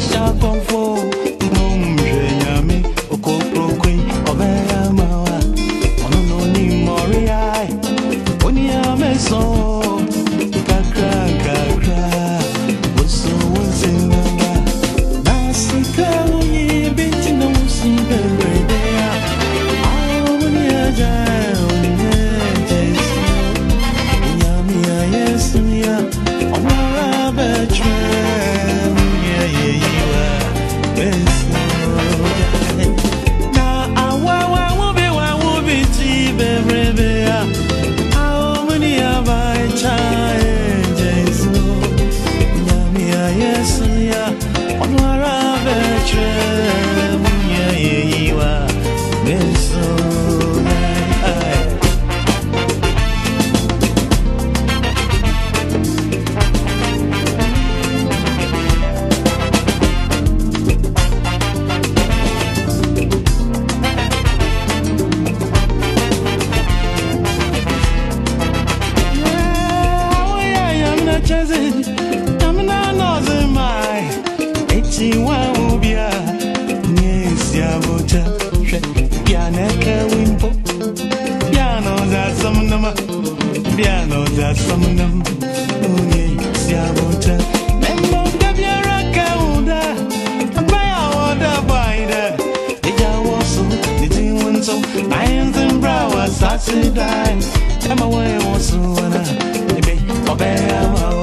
下风。I'm away wosu bela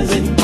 as it